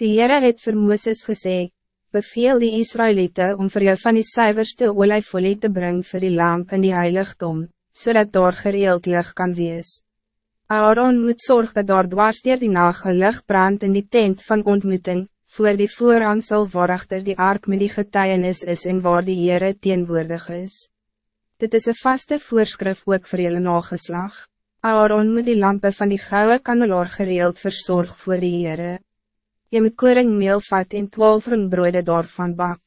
Die Heere het vir Mooses gesê, beveel die Israëlieten om voor jou van die cijferste olijfolie te brengen voor die lamp in die heiligdom, zodat daar gereeld licht kan wees. Aaron moet zorgen dat daar dwars die nacht een licht brand in die tent van ontmoeting, voor die voorhangsel waarachter die ark met die getuienis is en waar die Heere teenwoordig is. Dit is een vaste voorschrift ook voor jullie nageslag. Aaron moet die lampen van die gouden kandelaar gereeld verzorg voor die Heere. Je moet koring meel vat en twaalf broode daarvan bak.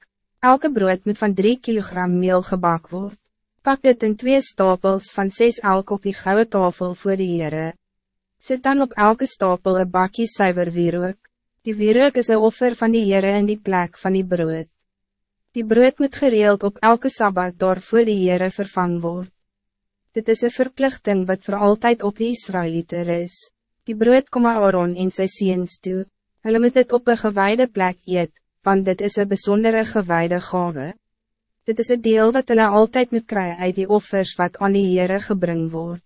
Elke brood moet van 3 kilogram meel gebak worden. Pak dit in twee stapels van zes elk op die gouden tafel voor die Heere. Zet dan op elke stapel een bakje suiver wierook. Die wierook is een offer van die Heere in die plek van die brood. Die brood moet gereeld op elke Sabbat door voor die Heere vervang word. Dit is een verplichting wat voor altijd op die Israëlieter is. Die brood kom Aaron en sy seens toe. Hulle moet dit op een gewijde plek eet, want dit is een bijzondere gewijde gave. Dit is een deel wat hulle altijd moet krijgen uit die offers wat aan die Heere gebring word.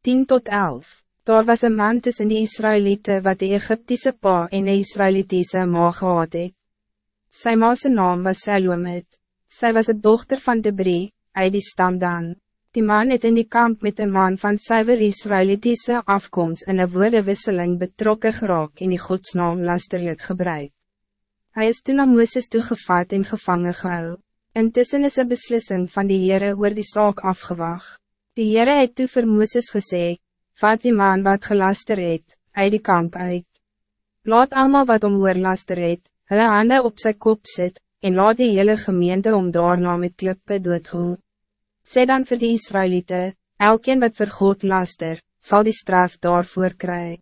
10 tot 11 Daar was een man tussen die Israëlieten wat de Egyptische pa en de Israëlitische ma gehad het. Sy ma's naam was Salomit. Zij was de dochter van Debri, uit die stam dan. Die man het in die kamp met een man van cyber Israëlitische afkomst in een woordenwisseling betrokken geraak en die godsnaam lasterlijk gebruik. Hij is toen aan Mooses toegevat en gevangen gehou. Intussen is een beslissing van die Heere oor die saak afgewacht. Die Heere het toe vir Mooses gesê, vat die man wat gelaster het, uit die kamp uit. Laat allemaal wat om oor laster het, hulle hande op zijn kop sit, en laat die hele gemeente om daarna met klippe doodgoe. Sê dan vir die Israëlieten, elkeen wat vir God laster, zal die straf daarvoor kry.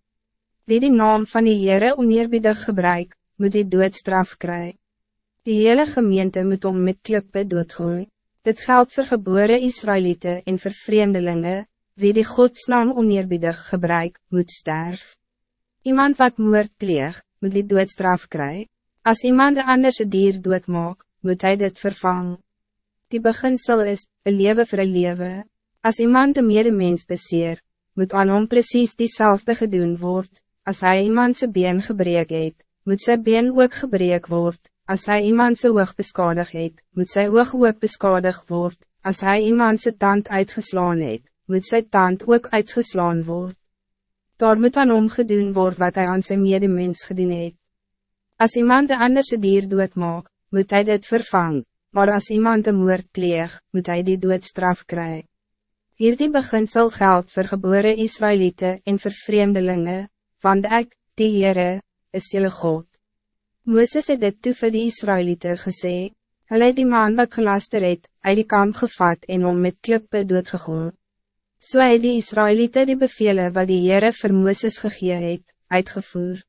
Wie die naam van die Heere oneerbiedig gebruik, moet die doodstraf kry. Die hele gemeente moet om met klippe doodgoe. Dit geldt voor geboren Israëlieten en voor vreemdelingen, wie die godsnaam oneerbiedig gebruik, moet sterf. Iemand wat moord pleeg, moet die doodstraf kry. Als iemand een anderse dier doodmaak, moet hij dit vervang. Die beginsel is, een leven voor een leven. Als iemand een medemens beseer, moet aan hom precies diezelfde gedoen word. Als hij iemand zijn been gebreek het, moet zijn been ook gebreek word. Als hij iemand zijn oog beskadig het, moet zijn oog ook beskadig word. Als hij iemand zijn tand uitgeslaan het, moet sy tand ook uitgeslaan word. Daar moet aan hom gedoen word wat hij aan sy medemens gedoen het. As iemand een anderse dier doodmaak, moet hij dit vervang, maar als iemand een moord pleeg, moet hij die doodstraf kry. Hierdie beginsel geld vir gebore Israëlieten en vir vreemdelinge, want ek, die Heere, is jylle God. Mooses het dit toe vir die Israëlieten gesê, hulle het die man wat gelaster het, uit die kamp gevat en om met klippe doodgegooid. So het die Israëlieten die bevelen wat die Heere vir Mooses gegee het, uitgevoer.